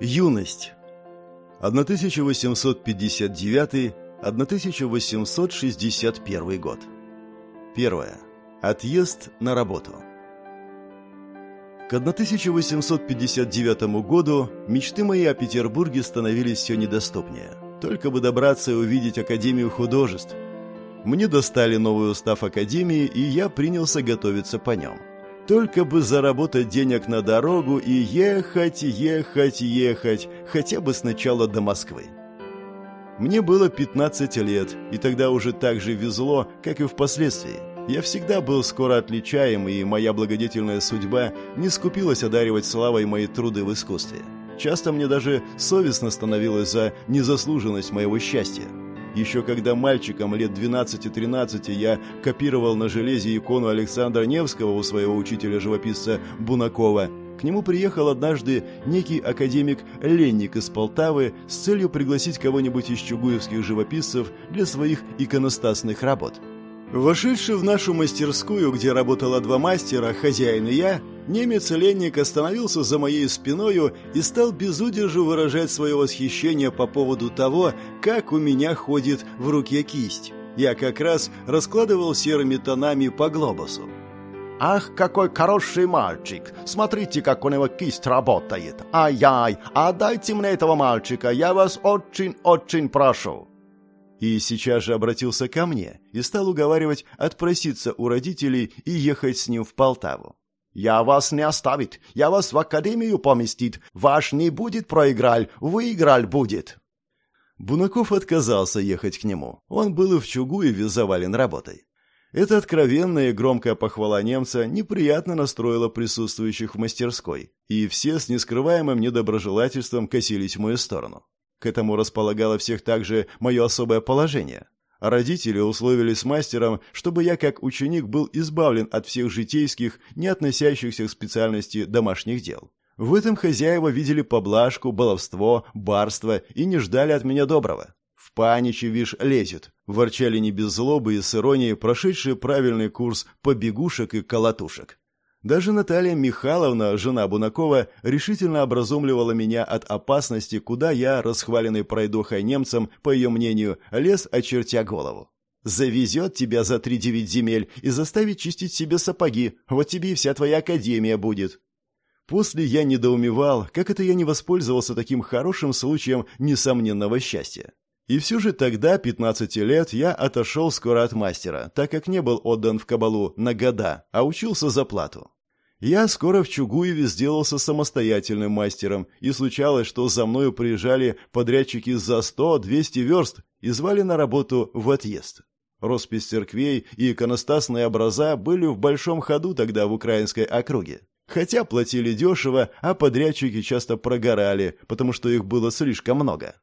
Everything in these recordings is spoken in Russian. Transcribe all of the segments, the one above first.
Юность. 1859-1861 год. Первое. Отъезд на работу. К 1859 году мечты мои о Петербурге становились все недоступнее. Только бы добраться и увидеть Академию художеств. Мне достали новый устав Академии, и я принялся готовиться по нем. Только бы заработать денег на дорогу и ехать, ехать, ехать, хотя бы сначала до Москвы. Мне было 15 лет, и тогда уже так же везло, как и впоследствии. Я всегда был скоро отличаем, и моя благодетельная судьба не скупилась одаривать славой мои труды в искусстве. Часто мне даже совестно становилось за незаслуженность моего счастья. Еще когда мальчиком лет 12-13 я копировал на железе икону Александра Невского у своего учителя-живописца Бунакова, к нему приехал однажды некий академик Ленник из Полтавы с целью пригласить кого-нибудь из чугуевских живописцев для своих иконостасных работ. Вошедший в нашу мастерскую, где работало два мастера, хозяин и я, Немец-ленник остановился за моей спиною и стал без удержу выражать свое восхищение по поводу того, как у меня ходит в руке кисть. Я как раз раскладывал серыми тонами по глобусу. «Ах, какой хороший мальчик! Смотрите, как у него кисть работает! Ай-яй, отдайте мне этого мальчика, я вас очень-очень прошу!» И сейчас же обратился ко мне и стал уговаривать отпроситься у родителей и ехать с ним в Полтаву. «Я вас не оставит, я вас в академию поместит. Ваш не будет проиграль, выиграль будет». Бунаков отказался ехать к нему. Он был и в чугу, и весь завален работой. Эта откровенная и громкая похвала немца неприятно настроила присутствующих в мастерской, и все с нескрываемым недоброжелательством косились в мою сторону. К этому располагало всех также мое особое положение. Родители условились с мастером, чтобы я как ученик был избавлен от всех житейских, не относящихся к специальности домашних дел. В этом хозяева видели поблажку, баловство, барство и не ждали от меня доброго. В паниче, вишь, лезет. Ворчали не без злобы и с иронией прошедшие правильный курс побегушек и колотушек. Даже Наталья Михайловна, жена Бунакова, решительно образумливала меня от опасности, куда я, расхваленный пройдохой немцем, по ее мнению, лез, очертя голову. «Завезет тебя за три девять земель и заставит чистить себе сапоги, вот тебе и вся твоя академия будет». После я недоумевал, как это я не воспользовался таким хорошим случаем несомненного счастья. И все же тогда, 15 лет, я отошел скоро от мастера, так как не был отдан в кабалу на года, а учился за плату. Я скоро в Чугуеве сделался самостоятельным мастером, и случалось, что за мною приезжали подрядчики за 100-200 верст и звали на работу в отъезд. Роспись церквей и иконостасные образа были в большом ходу тогда в украинской округе. Хотя платили дешево, а подрядчики часто прогорали, потому что их было слишком много.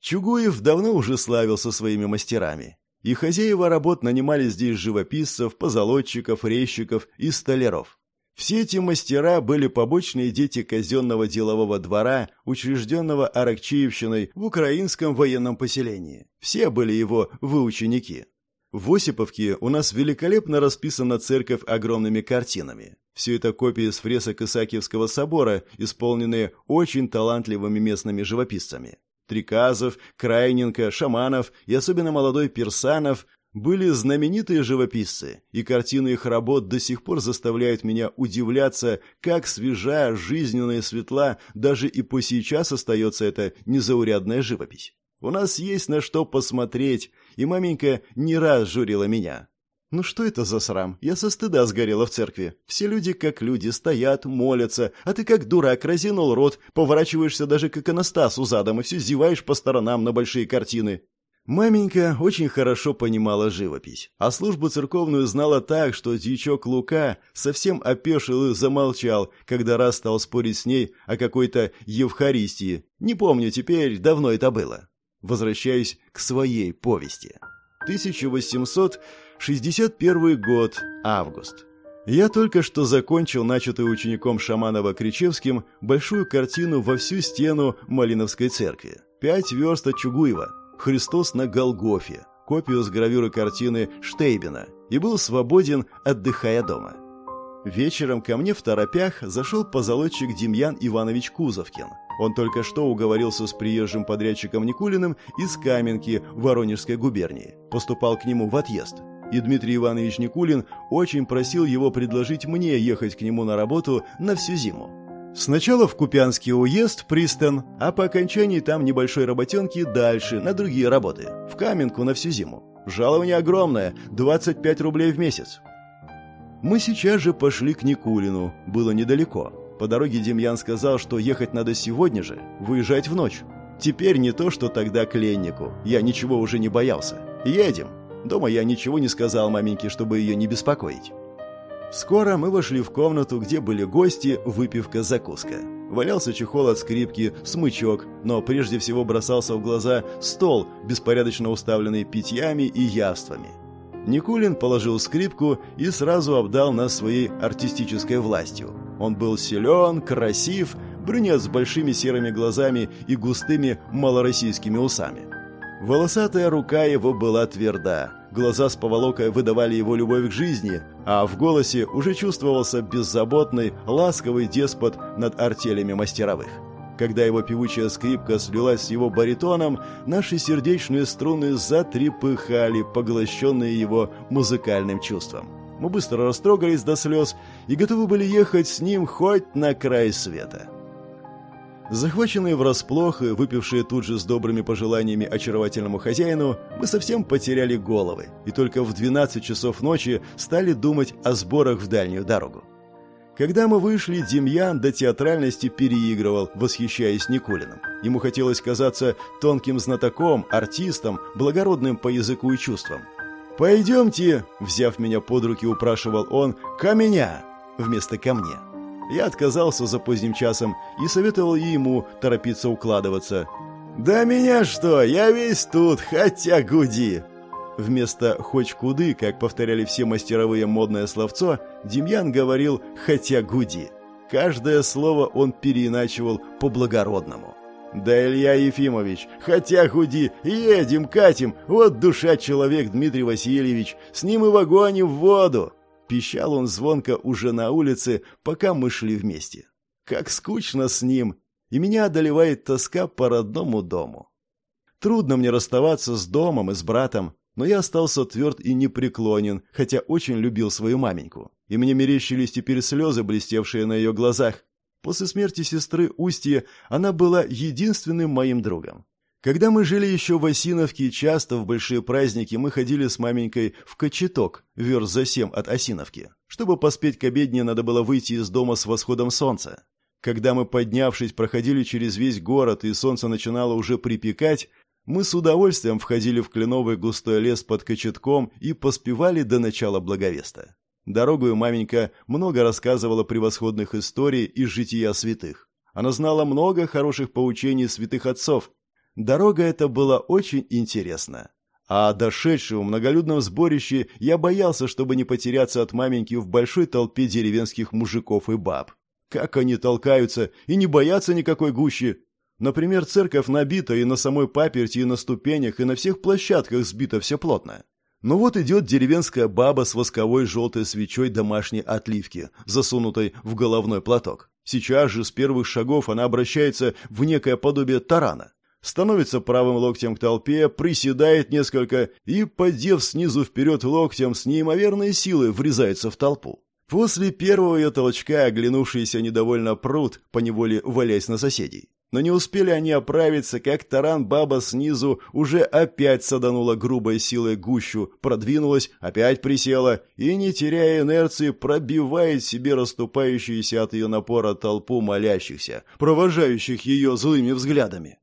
Чугуев давно уже славился своими мастерами. И хозяева работ нанимали здесь живописцев, позолотчиков, резчиков и столяров. Все эти мастера были побочные дети казенного делового двора, учрежденного Аракчеевщиной в украинском военном поселении. Все были его выученики. В Осиповке у нас великолепно расписана церковь огромными картинами. Все это копии с фресок Исаакиевского собора, исполненные очень талантливыми местными живописцами. Триказов, Крайненко, Шаманов и особенно молодой Персанов были знаменитые живописцы, и картины их работ до сих пор заставляют меня удивляться, как свежа, жизненная и светла даже и по сейчас остается эта незаурядная живопись. У нас есть на что посмотреть, и маменька не раз журила меня. Ну что это за срам? Я со стыда сгорела в церкви. Все люди как люди, стоят, молятся, а ты как дурак разинул рот, поворачиваешься даже к иконостасу задом и все зеваешь по сторонам на большие картины. Маменька очень хорошо понимала живопись, а службу церковную знала так, что дьячок Лука совсем опешил и замолчал, когда раз стал спорить с ней о какой-то Евхаристии. Не помню теперь, давно это было. Возвращаюсь к своей повести. 1800 61 год, август. Я только что закончил начатую учеником Шаманова-Кричевским большую картину во всю стену Малиновской церкви. Пять верст от Чугуева. Христос на Голгофе. Копию с гравюры картины Штейбена. И был свободен, отдыхая дома. Вечером ко мне в торопях зашел позолотчик Демьян Иванович Кузовкин. Он только что уговорился с приезжим подрядчиком Никулиным из Каменки Воронежской губернии. Поступал к нему в отъезд. И Дмитрий Иванович Никулин очень просил его предложить мне ехать к нему на работу на всю зиму. Сначала в Купянский уезд, Пристан, а по окончании там небольшой работенки дальше, на другие работы. В Каменку на всю зиму. Жалование огромное, 25 рублей в месяц. Мы сейчас же пошли к Никулину, было недалеко. По дороге Демьян сказал, что ехать надо сегодня же, выезжать в ночь. Теперь не то, что тогда к Леннику. Я ничего уже не боялся. Едем. Дома я ничего не сказал маменьке, чтобы ее не беспокоить. Скоро мы вошли в комнату, где были гости, выпивка, закуска. Валялся чехол от скрипки, смычок, но прежде всего бросался в глаза стол, беспорядочно уставленный питьями и явствами. Никулин положил скрипку и сразу обдал нас своей артистической властью. Он был силен, красив, брюнет с большими серыми глазами и густыми малороссийскими усами. Волосатая рука его была тверда, глаза с поволокой выдавали его любовь к жизни, а в голосе уже чувствовался беззаботный, ласковый деспот над артелями мастеровых. Когда его певучая скрипка слилась с его баритоном, наши сердечные струны затрепыхали, поглощенные его музыкальным чувством. Мы быстро растрогались до слез и готовы были ехать с ним хоть на край света. Захваченные врасплох и выпившие тут же с добрыми пожеланиями очаровательному хозяину, мы совсем потеряли головы и только в 12 часов ночи стали думать о сборах в дальнюю дорогу. Когда мы вышли, Демьян до театральности переигрывал, восхищаясь Никулиным. Ему хотелось казаться тонким знатоком, артистом, благородным по языку и чувствам. «Пойдемте», — взяв меня под руки, упрашивал он, — «ко меня», вместо «ко мне». Я отказался за поздним часом и советовал ему торопиться укладываться. «Да меня что, я весь тут, хотя гуди!» Вместо «хоть куды», как повторяли все мастеровые модное словцо, Демьян говорил «хотя гуди». Каждое слово он переиначивал по-благородному. «Да, Илья Ефимович, хотя худи, едем, катим, вот душа человек Дмитрий Васильевич, с ним и в огонь, и в воду!» Пищал он звонко уже на улице, пока мы шли вместе. Как скучно с ним, и меня одолевает тоска по родному дому. Трудно мне расставаться с домом и с братом, но я остался тверд и непреклонен, хотя очень любил свою маменьку. И мне мерещились теперь слезы, блестевшие на ее глазах. После смерти сестры Устья она была единственным моим другом. Когда мы жили еще в Осиновке, часто в большие праздники мы ходили с маменькой в Кочеток, верст за семь от Осиновки. Чтобы поспеть к обедне, надо было выйти из дома с восходом солнца. Когда мы, поднявшись, проходили через весь город, и солнце начинало уже припекать, мы с удовольствием входили в кленовый густой лес под Кочетком и поспевали до начала Благовеста. Дорогую маменька много рассказывала превосходных историй из жития святых. Она знала много хороших поучений святых отцов. Дорога эта была очень интересна. А дошедший в многолюдном сборище я боялся, чтобы не потеряться от маменьки в большой толпе деревенских мужиков и баб. Как они толкаются и не боятся никакой гущи, Например, церковь набита и на самой паперти, и на ступенях, и на всех площадках сбито все плотно. Но вот идет деревенская баба с восковой желтой свечой домашней отливки, засунутой в головной платок. Сейчас же с первых шагов она обращается в некое подобие тарана. Становится правым локтем к толпе, приседает несколько и, подев снизу вперед локтем, с неимоверной силой врезается в толпу. После первого ее толчка оглянувшийся недовольно пруд, поневоле валясь на соседей. Но не успели они оправиться, как таран-баба снизу уже опять саданула грубой силой гущу, продвинулась, опять присела и, не теряя инерции, пробивает себе расступающуюся от ее напора толпу молящихся, провожающих ее злыми взглядами.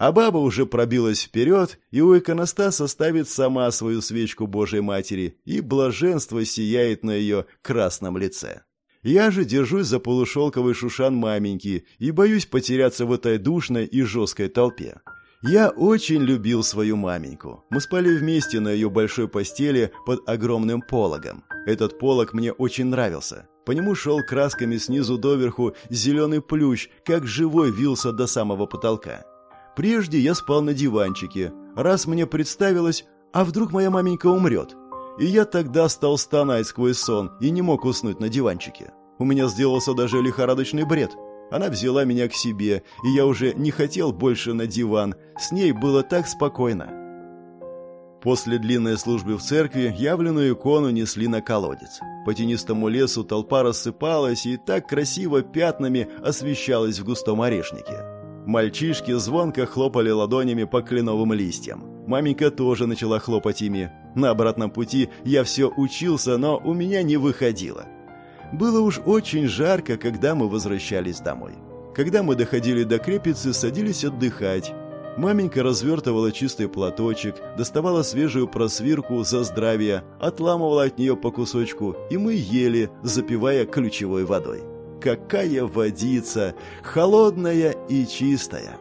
А баба уже пробилась вперед, и у иконостаса ставит сама свою свечку Божьей Матери, и блаженство сияет на ее красном лице. Я же держусь за полушелковый шушан маменьки и боюсь потеряться в этой душной и жесткой толпе. Я очень любил свою маменьку. Мы спали вместе на ее большой постели под огромным пологом. Этот полог мне очень нравился. По нему шел красками снизу доверху зеленый плющ, как живой вился до самого потолка. Прежде я спал на диванчике. Раз мне представилось, а вдруг моя маменька умрет? И я тогда стал стонать сквозь сон и не мог уснуть на диванчике. У меня сделался даже лихорадочный бред. Она взяла меня к себе, и я уже не хотел больше на диван. С ней было так спокойно. После длинной службы в церкви явленную икону несли на колодец. По тенистому лесу толпа рассыпалась и так красиво пятнами освещалась в густом орешнике. Мальчишки звонко хлопали ладонями по кленовым листьям. Маменька тоже начала хлопать ими. На обратном пути я все учился, но у меня не выходило. Было уж очень жарко, когда мы возвращались домой. Когда мы доходили до крепицы, садились отдыхать. Маменька развертывала чистый платочек, доставала свежую просвирку за здравие, отламывала от нее по кусочку, и мы ели, запивая ключевой водой. Какая водица! Холодная и чистая!